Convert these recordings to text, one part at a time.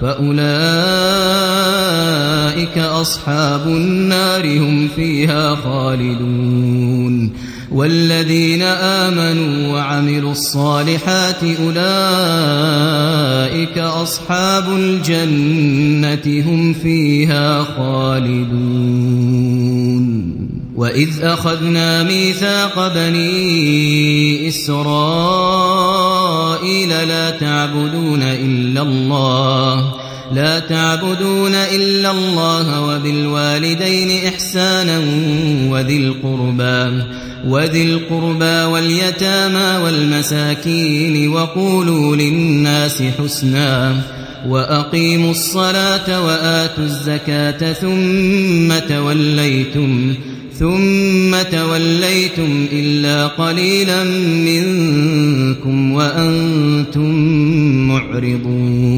فأولئك أصحاب النار هم فيها خالدون والذين آمنوا وعملوا الصالحات أولئك أصحاب الجنة هم فيها خالدون وإذ أخذنا ميثاق بني إسرائيل لا تعبدون إلا الله لا تعبدون إلا الله وبالوالدين إحسانا وذي القربى وذي القربى واليتامى والمساكين وقولوا للناس حسنا وأقيموا الصلاة وآتوا الزكاة ثم توليتم ثم توليتم إلا قليلا منكم وأنتم معرضون.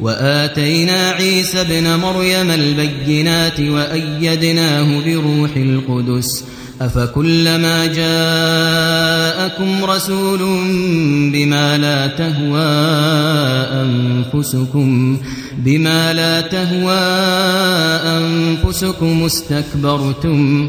وآتينا عيسى ابن مريم البينات وأيدناه بروح القدس أفكلما جاءكم رسول بما لا تهوى أنفسكم بما لا تهوى أنفسكم استكبرتم